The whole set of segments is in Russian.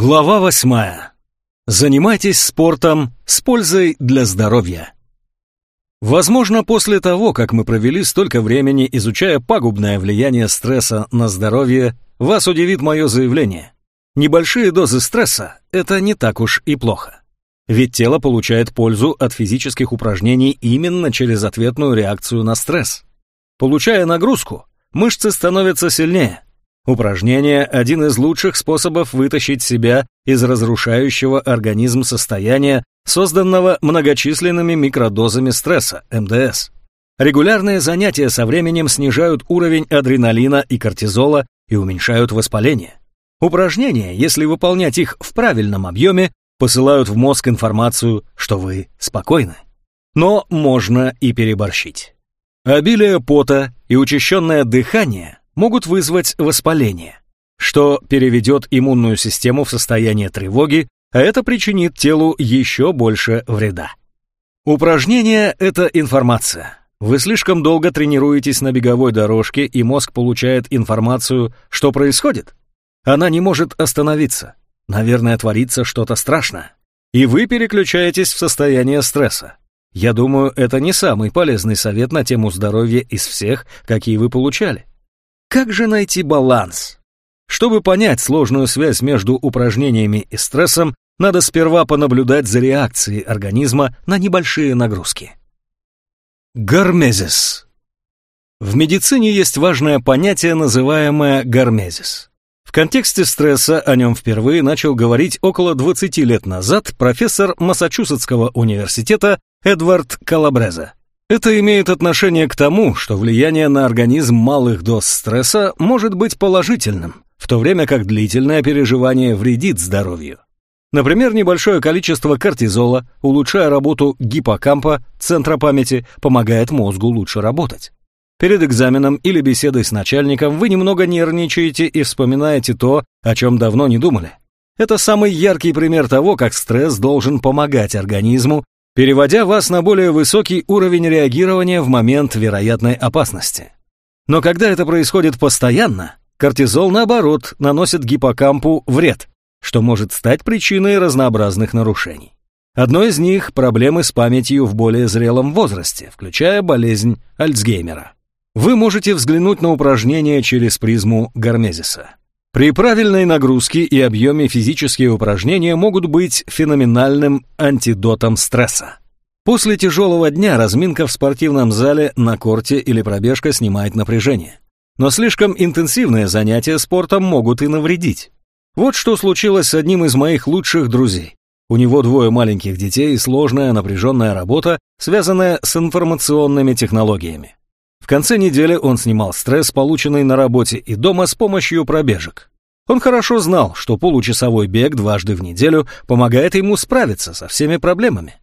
Глава восьмая. Занимайтесь спортом с пользой для здоровья. Возможно, после того, как мы провели столько времени, изучая пагубное влияние стресса на здоровье, вас удивит мое заявление. Небольшие дозы стресса – это не так уж и плохо. Ведь тело получает пользу от физических упражнений именно через ответную реакцию на стресс. Получая нагрузку, мышцы становятся сильнее – Упражнение – один из лучших способов вытащить себя из разрушающего организм состояния, созданного многочисленными микродозами стресса, МДС. Регулярные занятия со временем снижают уровень адреналина и кортизола и уменьшают воспаление. Упражнения, если выполнять их в правильном объеме, посылают в мозг информацию, что вы спокойны. Но можно и переборщить. Обилие пота и учащенное дыхание могут вызвать воспаление, что переведет иммунную систему в состояние тревоги, а это причинит телу еще больше вреда. Упражнение – это информация. Вы слишком долго тренируетесь на беговой дорожке, и мозг получает информацию, что происходит. Она не может остановиться. Наверное, творится что-то страшное. И вы переключаетесь в состояние стресса. Я думаю, это не самый полезный совет на тему здоровья из всех, какие вы получали. Как же найти баланс? Чтобы понять сложную связь между упражнениями и стрессом, надо сперва понаблюдать за реакцией организма на небольшие нагрузки. Гармезис. В медицине есть важное понятие, называемое гармезис. В контексте стресса о нем впервые начал говорить около 20 лет назад профессор Массачусетского университета Эдвард Калабреза. Это имеет отношение к тому, что влияние на организм малых доз стресса может быть положительным, в то время как длительное переживание вредит здоровью. Например, небольшое количество кортизола, улучшая работу гиппокампа, центра памяти, помогает мозгу лучше работать. Перед экзаменом или беседой с начальником вы немного нервничаете и вспоминаете то, о чем давно не думали. Это самый яркий пример того, как стресс должен помогать организму переводя вас на более высокий уровень реагирования в момент вероятной опасности. Но когда это происходит постоянно, кортизол, наоборот, наносит гиппокампу вред, что может стать причиной разнообразных нарушений. Одно из них – проблемы с памятью в более зрелом возрасте, включая болезнь Альцгеймера. Вы можете взглянуть на упражнения через призму Гармезиса. При правильной нагрузке и объеме физические упражнения могут быть феноменальным антидотом стресса. После тяжелого дня разминка в спортивном зале на корте или пробежка снимает напряжение. Но слишком интенсивные занятия спортом могут и навредить. Вот что случилось с одним из моих лучших друзей. У него двое маленьких детей и сложная напряженная работа, связанная с информационными технологиями. Конце недели он снимал стресс, полученный на работе и дома с помощью пробежек. Он хорошо знал, что получасовой бег дважды в неделю помогает ему справиться со всеми проблемами.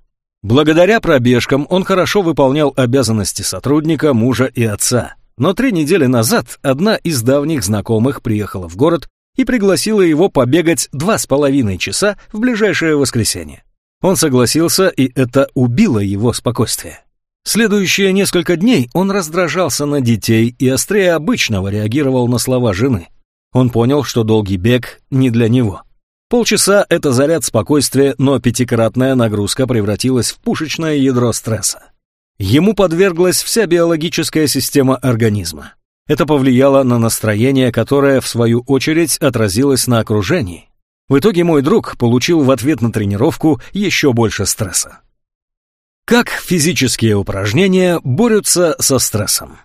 Благодаря пробежкам он хорошо выполнял обязанности сотрудника, мужа и отца. Но три недели назад одна из давних знакомых приехала в город и пригласила его побегать два с половиной часа в ближайшее воскресенье. Он согласился, и это убило его спокойствие. Следующие несколько дней он раздражался на детей и острее обычного реагировал на слова жены. Он понял, что долгий бег не для него. Полчаса — это заряд спокойствия, но пятикратная нагрузка превратилась в пушечное ядро стресса. Ему подверглась вся биологическая система организма. Это повлияло на настроение, которое, в свою очередь, отразилось на окружении. В итоге мой друг получил в ответ на тренировку еще больше стресса. Как физические упражнения борются со стрессом?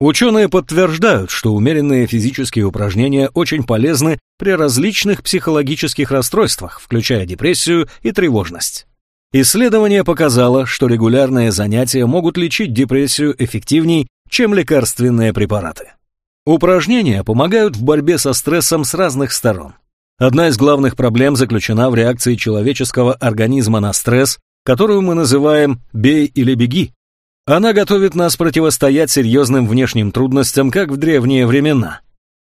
Ученые подтверждают, что умеренные физические упражнения очень полезны при различных психологических расстройствах, включая депрессию и тревожность. Исследование показало, что регулярные занятия могут лечить депрессию эффективней, чем лекарственные препараты. Упражнения помогают в борьбе со стрессом с разных сторон. Одна из главных проблем заключена в реакции человеческого организма на стресс, которую мы называем «бей или беги». Она готовит нас противостоять серьезным внешним трудностям, как в древние времена.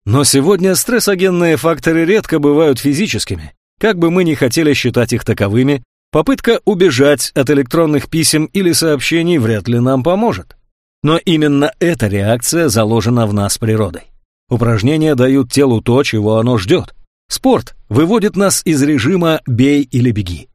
Но сегодня стрессогенные факторы редко бывают физическими. Как бы мы ни хотели считать их таковыми, попытка убежать от электронных писем или сообщений вряд ли нам поможет. Но именно эта реакция заложена в нас природой. Упражнения дают телу то, чего оно ждет. Спорт выводит нас из режима «бей или беги».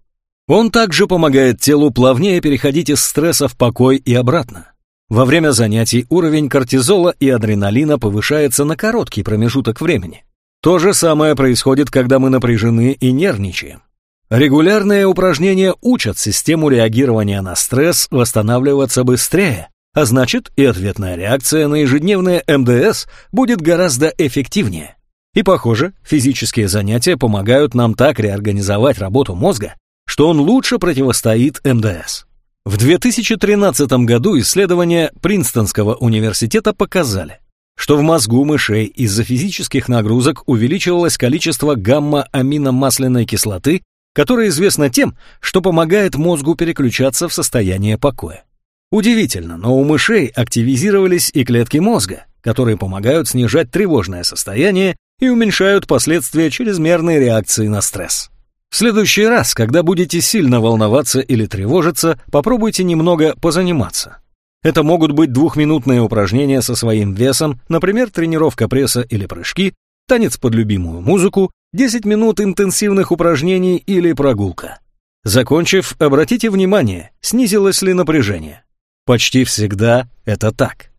Он также помогает телу плавнее переходить из стресса в покой и обратно. Во время занятий уровень кортизола и адреналина повышается на короткий промежуток времени. То же самое происходит, когда мы напряжены и нервничаем. Регулярные упражнения учат систему реагирования на стресс восстанавливаться быстрее, а значит и ответная реакция на ежедневные МДС будет гораздо эффективнее. И похоже, физические занятия помогают нам так реорганизовать работу мозга, что он лучше противостоит МДС. В 2013 году исследования Принстонского университета показали, что в мозгу мышей из-за физических нагрузок увеличивалось количество гамма-аминомасляной кислоты, которая известна тем, что помогает мозгу переключаться в состояние покоя. Удивительно, но у мышей активизировались и клетки мозга, которые помогают снижать тревожное состояние и уменьшают последствия чрезмерной реакции на стресс. В следующий раз, когда будете сильно волноваться или тревожиться, попробуйте немного позаниматься. Это могут быть двухминутные упражнения со своим весом, например, тренировка пресса или прыжки, танец под любимую музыку, 10 минут интенсивных упражнений или прогулка. Закончив, обратите внимание, снизилось ли напряжение. Почти всегда это так.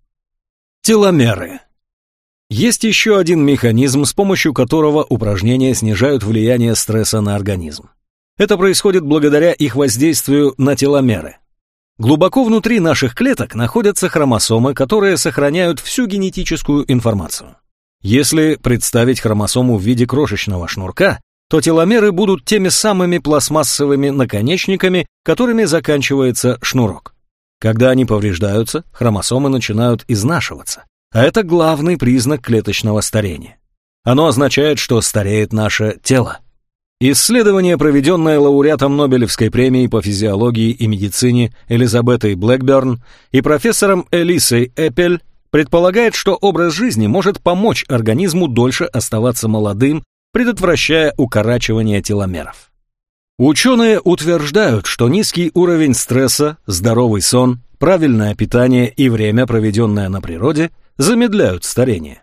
Теломеры. Есть еще один механизм, с помощью которого упражнения снижают влияние стресса на организм. Это происходит благодаря их воздействию на теломеры. Глубоко внутри наших клеток находятся хромосомы, которые сохраняют всю генетическую информацию. Если представить хромосому в виде крошечного шнурка, то теломеры будут теми самыми пластмассовыми наконечниками, которыми заканчивается шнурок. Когда они повреждаются, хромосомы начинают изнашиваться, а это главный признак клеточного старения. Оно означает, что стареет наше тело. Исследование, проведенное лауреатом Нобелевской премии по физиологии и медицине Элизабетой Блэкберн и профессором Элисой Эппель, предполагает, что образ жизни может помочь организму дольше оставаться молодым, предотвращая укорачивание теломеров. Ученые утверждают, что низкий уровень стресса, здоровый сон, правильное питание и время, проведенное на природе, замедляют старение.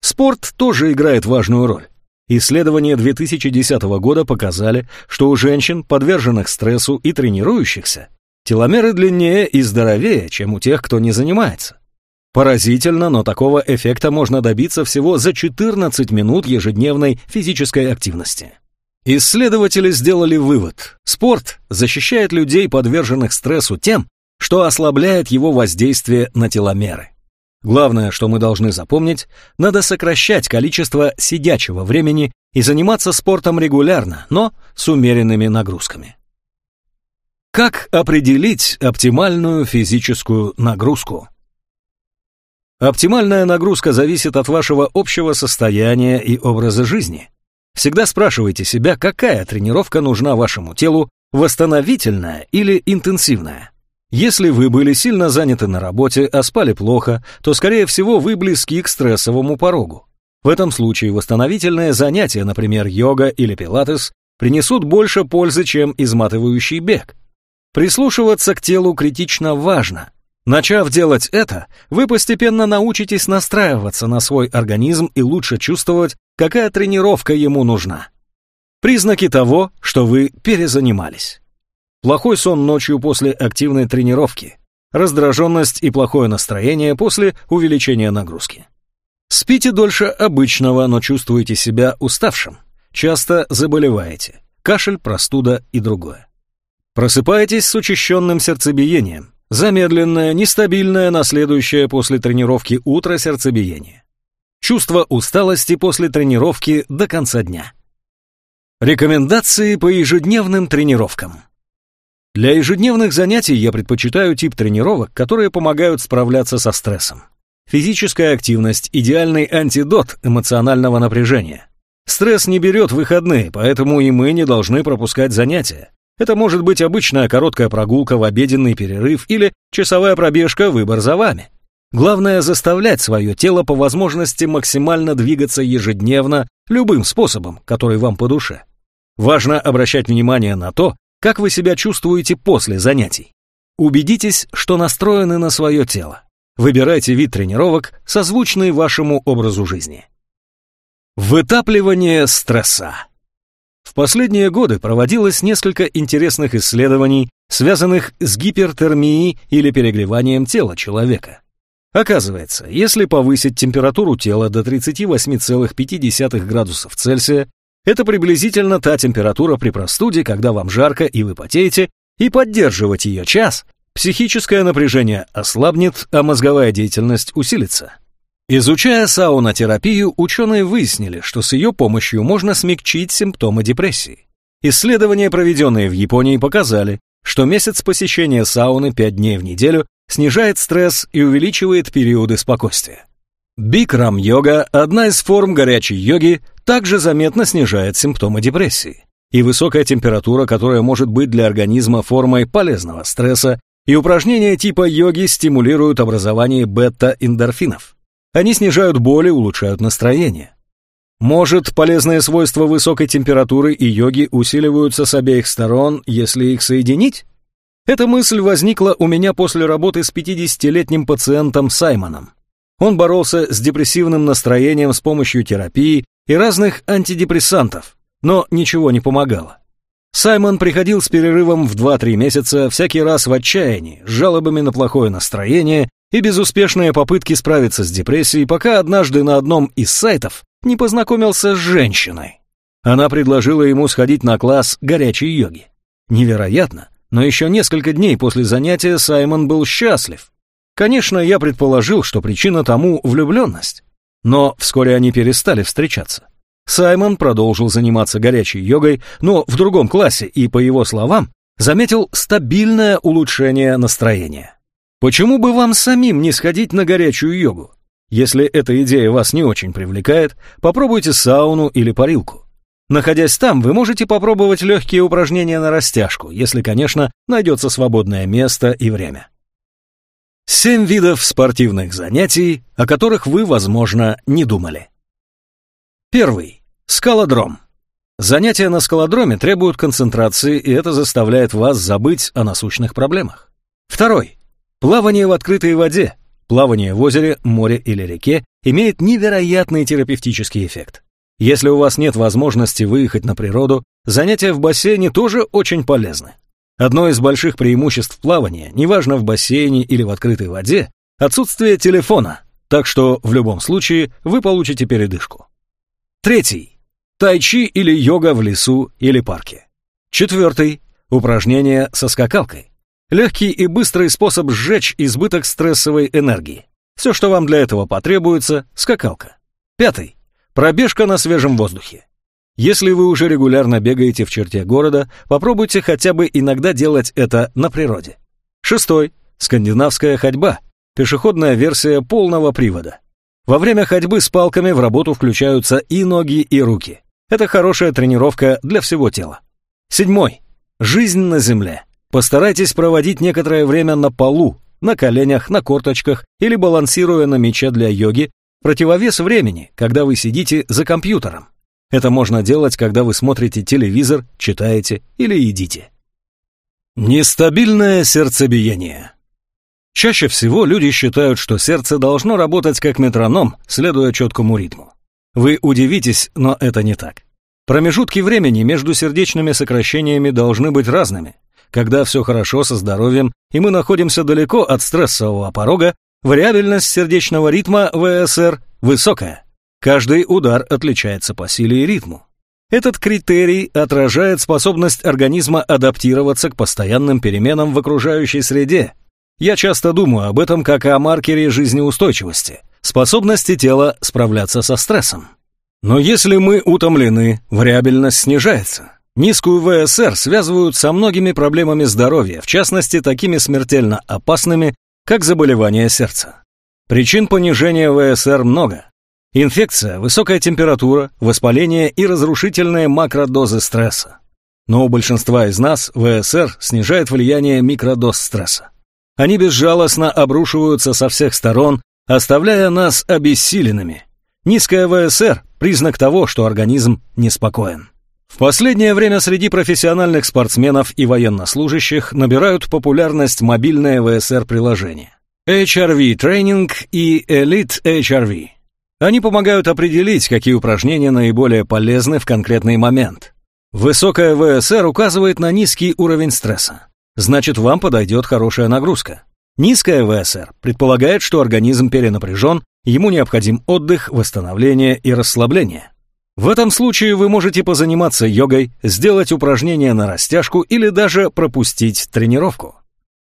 Спорт тоже играет важную роль. Исследования 2010 года показали, что у женщин, подверженных стрессу и тренирующихся, теломеры длиннее и здоровее, чем у тех, кто не занимается. Поразительно, но такого эффекта можно добиться всего за 14 минут ежедневной физической активности. Исследователи сделали вывод. Спорт защищает людей, подверженных стрессу, тем, что ослабляет его воздействие на теломеры. Главное, что мы должны запомнить, надо сокращать количество сидячего времени и заниматься спортом регулярно, но с умеренными нагрузками. Как определить оптимальную физическую нагрузку? Оптимальная нагрузка зависит от вашего общего состояния и образа жизни. Всегда спрашивайте себя, какая тренировка нужна вашему телу, восстановительная или интенсивная. Если вы были сильно заняты на работе, а спали плохо, то, скорее всего, вы близки к стрессовому порогу. В этом случае восстановительные занятия, например, йога или пилатес, принесут больше пользы, чем изматывающий бег. Прислушиваться к телу критично важно. Начав делать это, вы постепенно научитесь настраиваться на свой организм и лучше чувствовать, какая тренировка ему нужна. Признаки того, что вы перезанимались. Плохой сон ночью после активной тренировки, раздраженность и плохое настроение после увеличения нагрузки. Спите дольше обычного, но чувствуете себя уставшим. Часто заболеваете. Кашель, простуда и другое. Просыпаетесь с учащенным сердцебиением. Замедленное, нестабильное на следующее после тренировки утро сердцебиение. Чувство усталости после тренировки до конца дня. Рекомендации по ежедневным тренировкам. Для ежедневных занятий я предпочитаю тип тренировок, которые помогают справляться со стрессом. Физическая активность – идеальный антидот эмоционального напряжения. Стресс не берет выходные, поэтому и мы не должны пропускать занятия. Это может быть обычная короткая прогулка в обеденный перерыв или часовая пробежка, выбор за вами. Главное заставлять свое тело по возможности максимально двигаться ежедневно любым способом, который вам по душе. Важно обращать внимание на то, как вы себя чувствуете после занятий? Убедитесь, что настроены на свое тело. Выбирайте вид тренировок, созвучный вашему образу жизни. Вытапливание стресса. В последние годы проводилось несколько интересных исследований, связанных с гипертермией или перегреванием тела человека. Оказывается, если повысить температуру тела до 38,5 градусов Цельсия, это приблизительно та температура при простуде, когда вам жарко и вы потеете, и поддерживать ее час, психическое напряжение ослабнет, а мозговая деятельность усилится. Изучая саунотерапию, ученые выяснили, что с ее помощью можно смягчить симптомы депрессии. Исследования, проведенные в Японии, показали, что месяц посещения сауны 5 дней в неделю снижает стресс и увеличивает периоды спокойствия. Бикрам-йога, одна из форм горячей йоги, также заметно снижает симптомы депрессии. И высокая температура, которая может быть для организма формой полезного стресса, и упражнения типа йоги стимулируют образование бета-эндорфинов. Они снижают боль и улучшают настроение. Может, полезные свойства высокой температуры и йоги усиливаются с обеих сторон, если их соединить? Эта мысль возникла у меня после работы с 50-летним пациентом Саймоном. Он боролся с депрессивным настроением с помощью терапии и разных антидепрессантов, но ничего не помогало. Саймон приходил с перерывом в 2-3 месяца всякий раз в отчаянии, с жалобами на плохое настроение и безуспешные попытки справиться с депрессией, пока однажды на одном из сайтов не познакомился с женщиной. Она предложила ему сходить на класс горячей йоги. Невероятно, но еще несколько дней после занятия Саймон был счастлив. Конечно, я предположил, что причина тому влюбленность. Но вскоре они перестали встречаться. Саймон продолжил заниматься горячей йогой, но в другом классе и, по его словам, заметил стабильное улучшение настроения. Почему бы вам самим не сходить на горячую йогу? Если эта идея вас не очень привлекает, попробуйте сауну или парилку. Находясь там, вы можете попробовать легкие упражнения на растяжку, если, конечно, найдется свободное место и время. Семь видов спортивных занятий, о которых вы, возможно, не думали. Первый. Скалодром. Занятия на скалодроме требуют концентрации, и это заставляет вас забыть о насущных проблемах. Второй. Плавание в открытой воде, плавание в озере, море или реке имеет невероятный терапевтический эффект. Если у вас нет возможности выехать на природу, занятия в бассейне тоже очень полезны. Одно из больших преимуществ плавания, неважно в бассейне или в открытой воде, отсутствие телефона, так что в любом случае вы получите передышку. Третий. Тайчи или йога в лесу или парке. Четвертый. Упражнения со скакалкой. Легкий и быстрый способ сжечь избыток стрессовой энергии. Все, что вам для этого потребуется – скакалка. Пятый. Пробежка на свежем воздухе. Если вы уже регулярно бегаете в черте города, попробуйте хотя бы иногда делать это на природе. Шестой. Скандинавская ходьба. Пешеходная версия полного привода. Во время ходьбы с палками в работу включаются и ноги, и руки. Это хорошая тренировка для всего тела. Седьмой. Жизнь на земле. Постарайтесь проводить некоторое время на полу, на коленях, на корточках или балансируя на мече для йоги, противовес времени, когда вы сидите за компьютером. Это можно делать, когда вы смотрите телевизор, читаете или едите. Нестабильное сердцебиение. Чаще всего люди считают, что сердце должно работать как метроном, следуя четкому ритму. Вы удивитесь, но это не так. Промежутки времени между сердечными сокращениями должны быть разными, когда все хорошо со здоровьем и мы находимся далеко от стрессового порога, вариабельность сердечного ритма ВСР высокая. Каждый удар отличается по силе и ритму. Этот критерий отражает способность организма адаптироваться к постоянным переменам в окружающей среде. Я часто думаю об этом как о маркере жизнеустойчивости, способности тела справляться со стрессом. Но если мы утомлены, вариабельность снижается. Низкую ВСР связывают со многими проблемами здоровья, в частности, такими смертельно опасными, как заболевание сердца. Причин понижения ВСР много. Инфекция, высокая температура, воспаление и разрушительные макродозы стресса. Но у большинства из нас ВСР снижает влияние микродоз стресса. Они безжалостно обрушиваются со всех сторон, оставляя нас обессиленными. Низкая ВСР – признак того, что организм неспокоен. В последнее время среди профессиональных спортсменов и военнослужащих набирают популярность мобильные ВСР-приложения. HRV Training и Elite HRV. Они помогают определить, какие упражнения наиболее полезны в конкретный момент. Высокая ВСР указывает на низкий уровень стресса. Значит, вам подойдет хорошая нагрузка. Низкая ВСР предполагает, что организм перенапряжен, ему необходим отдых, восстановление и расслабление. В этом случае вы можете позаниматься йогой, сделать упражнения на растяжку или даже пропустить тренировку.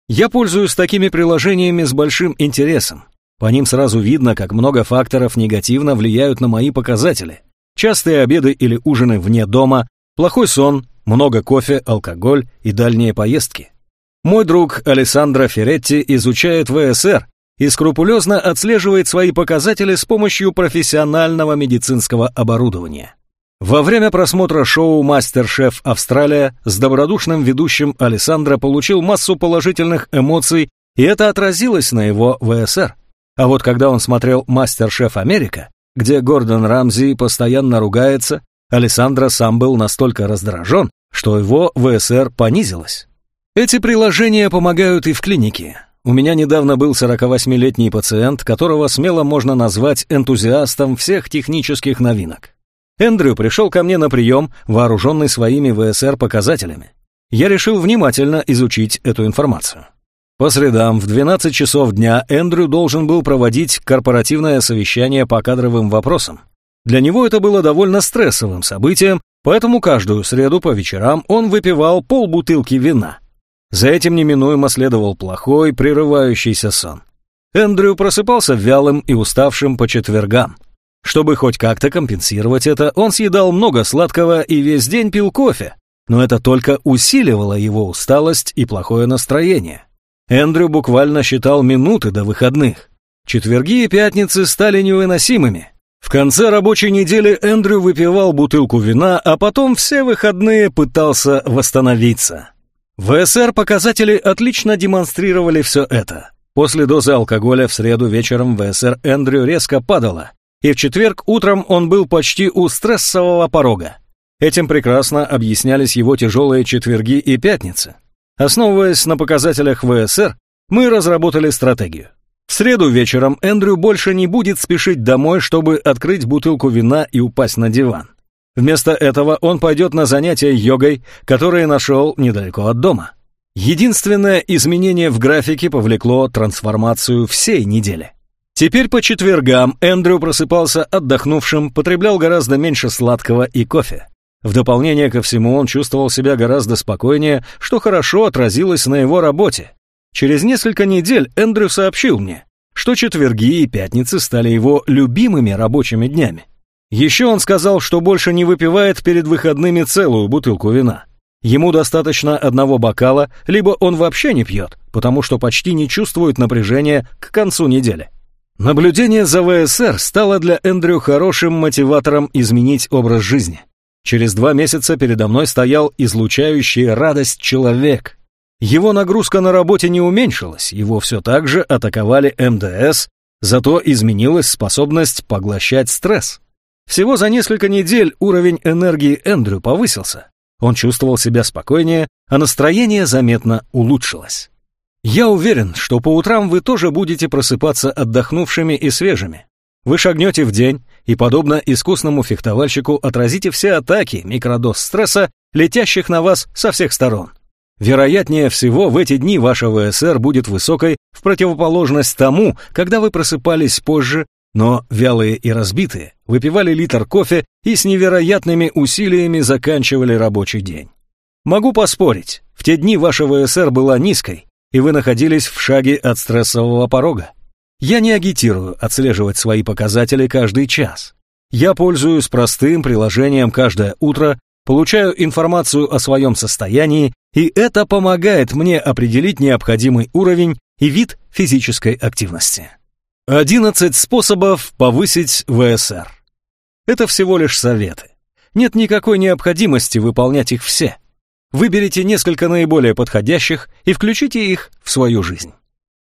Я пользуюсь такими приложениями с большим интересом. По ним сразу видно, как много факторов негативно влияют на мои показатели. Частые обеды или ужины вне дома, плохой сон, много кофе, алкоголь и дальние поездки. Мой друг Алессандро Феретти изучает ВСР и скрупулезно отслеживает свои показатели с помощью профессионального медицинского оборудования. Во время просмотра шоу «Мастер-шеф Австралия» с добродушным ведущим Алессандро получил массу положительных эмоций, и это отразилось на его ВСР. А вот когда он смотрел «Мастер-шеф Америка», где Гордон Рамзи постоянно ругается, Александра сам был настолько раздражен, что его ВСР понизилась. Эти приложения помогают и в клинике. У меня недавно был 48-летний пациент, которого смело можно назвать энтузиастом всех технических новинок. Эндрю пришел ко мне на прием, вооруженный своими ВСР-показателями. Я решил внимательно изучить эту информацию. По средам в 12 часов дня Эндрю должен был проводить корпоративное совещание по кадровым вопросам. Для него это было довольно стрессовым событием, поэтому каждую среду по вечерам он выпивал полбутылки вина. За этим неминуемо следовал плохой, прерывающийся сон. Эндрю просыпался вялым и уставшим по четвергам. Чтобы хоть как-то компенсировать это, он съедал много сладкого и весь день пил кофе, но это только усиливало его усталость и плохое настроение. Эндрю буквально считал минуты до выходных. Четверги и пятницы стали невыносимыми. В конце рабочей недели Эндрю выпивал бутылку вина, а потом все выходные пытался восстановиться. ВСР показатели отлично демонстрировали все это. После дозы алкоголя в среду вечером ВСР Эндрю резко падала, и в четверг утром он был почти у стрессового порога. Этим прекрасно объяснялись его тяжелые четверги и пятницы. Основываясь на показателях ВСР, мы разработали стратегию. В среду вечером Эндрю больше не будет спешить домой, чтобы открыть бутылку вина и упасть на диван. Вместо этого он пойдет на занятия йогой, которые нашел недалеко от дома. Единственное изменение в графике повлекло трансформацию всей недели. Теперь по четвергам Эндрю просыпался отдохнувшим, потреблял гораздо меньше сладкого и кофе. В дополнение ко всему он чувствовал себя гораздо спокойнее, что хорошо отразилось на его работе. Через несколько недель Эндрю сообщил мне, что четверги и пятницы стали его любимыми рабочими днями. Еще он сказал, что больше не выпивает перед выходными целую бутылку вина. Ему достаточно одного бокала, либо он вообще не пьет, потому что почти не чувствует напряжения к концу недели. Наблюдение за ВСР стало для Эндрю хорошим мотиватором изменить образ жизни. Через два месяца передо мной стоял излучающий радость человек. Его нагрузка на работе не уменьшилась, его все так же атаковали МДС, зато изменилась способность поглощать стресс. Всего за несколько недель уровень энергии Эндрю повысился. Он чувствовал себя спокойнее, а настроение заметно улучшилось. Я уверен, что по утрам вы тоже будете просыпаться отдохнувшими и свежими. Вы шагнете в день и, подобно искусному фехтовальщику, отразите все атаки микродоз стресса, летящих на вас со всех сторон. Вероятнее всего, в эти дни ваша ВСР будет высокой в противоположность тому, когда вы просыпались позже, но вялые и разбитые, выпивали литр кофе и с невероятными усилиями заканчивали рабочий день. Могу поспорить, в те дни ваша ВСР была низкой, и вы находились в шаге от стрессового порога. Я не агитирую отслеживать свои показатели каждый час. Я пользуюсь простым приложением каждое утро, получаю информацию о своем состоянии, и это помогает мне определить необходимый уровень и вид физической активности. 11 способов повысить ВСР. Это всего лишь советы. Нет никакой необходимости выполнять их все. Выберите несколько наиболее подходящих и включите их в свою жизнь.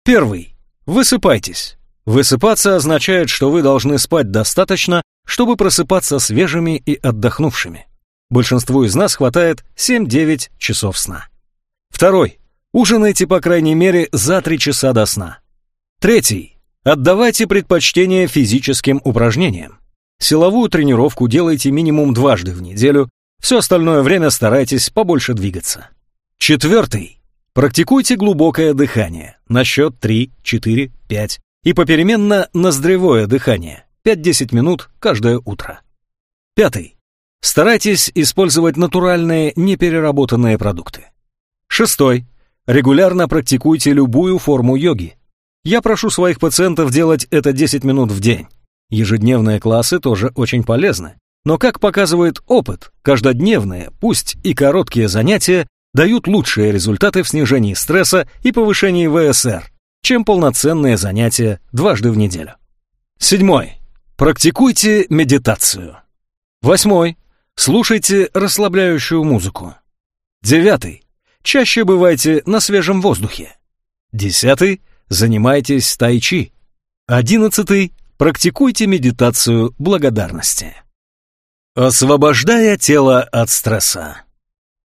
Первый. Высыпайтесь. Высыпаться означает, что вы должны спать достаточно, чтобы просыпаться свежими и отдохнувшими. Большинству из нас хватает 7-9 часов сна. Второй. Ужинайте по крайней мере за 3 часа до сна. Третий. Отдавайте предпочтение физическим упражнениям. Силовую тренировку делайте минимум дважды в неделю, все остальное время старайтесь побольше двигаться. Четвертый. Практикуйте глубокое дыхание на счет 3, 4, 5 и попеременно ноздревое дыхание 5-10 минут каждое утро. Пятый. Старайтесь использовать натуральные, непереработанные продукты. Шестой. Регулярно практикуйте любую форму йоги. Я прошу своих пациентов делать это 10 минут в день. Ежедневные классы тоже очень полезны. Но, как показывает опыт, каждодневные, пусть и короткие занятия дают лучшие результаты в снижении стресса и повышении ВСР, чем полноценные занятия дважды в неделю. Седьмой. Практикуйте медитацию. Восьмой. Слушайте расслабляющую музыку. Девятый. Чаще бывайте на свежем воздухе. Десятый. Занимайтесь тайчи. Одиннадцатый. Практикуйте медитацию благодарности. Освобождая тело от стресса.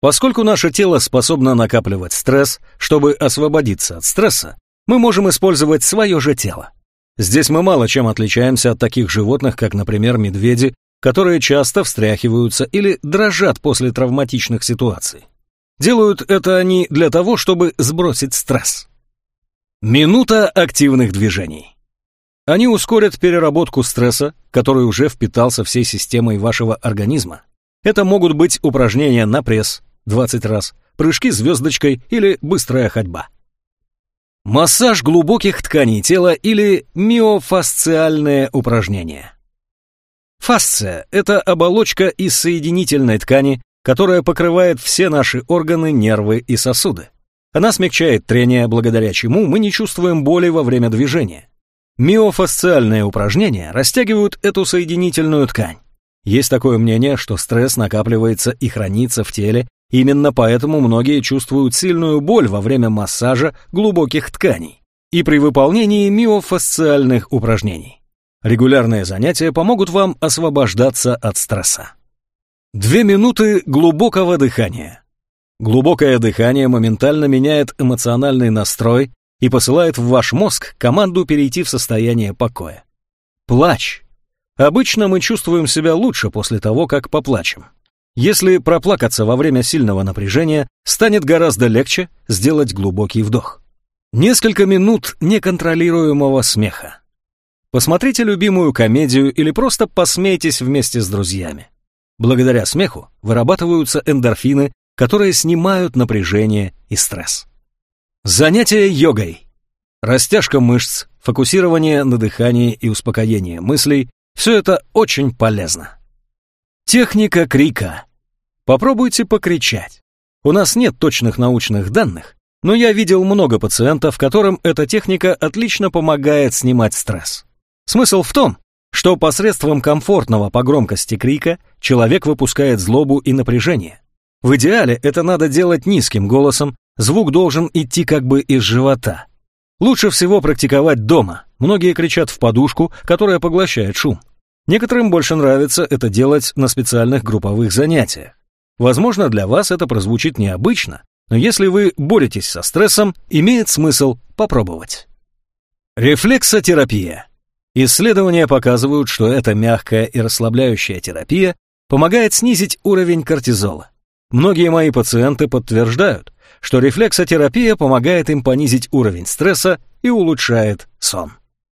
Поскольку наше тело способно накапливать стресс, чтобы освободиться от стресса, мы можем использовать свое же тело. Здесь мы мало чем отличаемся от таких животных, как, например, медведи, которые часто встряхиваются или дрожат после травматичных ситуаций. Делают это они для того, чтобы сбросить стресс. Минута активных движений. Они ускорят переработку стресса, который уже впитался всей системой вашего организма. Это могут быть упражнения на пресс 20 раз, прыжки звездочкой или быстрая ходьба. Массаж глубоких тканей тела или миофасциальные упражнения. Фасция – это оболочка из соединительной ткани, которая покрывает все наши органы, нервы и сосуды. Она смягчает трение, благодаря чему мы не чувствуем боли во время движения. Миофасциальные упражнения растягивают эту соединительную ткань. Есть такое мнение, что стресс накапливается и хранится в теле, именно поэтому многие чувствуют сильную боль во время массажа глубоких тканей и при выполнении миофасциальных упражнений. Регулярные занятия помогут вам освобождаться от стресса. Две минуты глубокого дыхания. Глубокое дыхание моментально меняет эмоциональный настрой и посылает в ваш мозг команду перейти в состояние покоя. Плач. Обычно мы чувствуем себя лучше после того, как поплачем. Если проплакаться во время сильного напряжения, станет гораздо легче сделать глубокий вдох. Несколько минут неконтролируемого смеха. Посмотрите любимую комедию или просто посмейтесь вместе с друзьями. Благодаря смеху вырабатываются эндорфины, которые снимают напряжение и стресс. Занятие йогой. Растяжка мышц, фокусирование на дыхании и успокоение мыслей – все это очень полезно. Техника крика. Попробуйте покричать. У нас нет точных научных данных, но я видел много пациентов, которым эта техника отлично помогает снимать стресс. Смысл в том, что посредством комфортного по громкости крика человек выпускает злобу и напряжение. В идеале это надо делать низким голосом, звук должен идти как бы из живота. Лучше всего практиковать дома. Многие кричат в подушку, которая поглощает шум. Некоторым больше нравится это делать на специальных групповых занятиях. Возможно, для вас это прозвучит необычно, но если вы боретесь со стрессом, имеет смысл попробовать. Рефлексотерапия. Исследования показывают, что эта мягкая и расслабляющая терапия помогает снизить уровень кортизола. Многие мои пациенты подтверждают, что рефлексотерапия помогает им понизить уровень стресса и улучшает сон.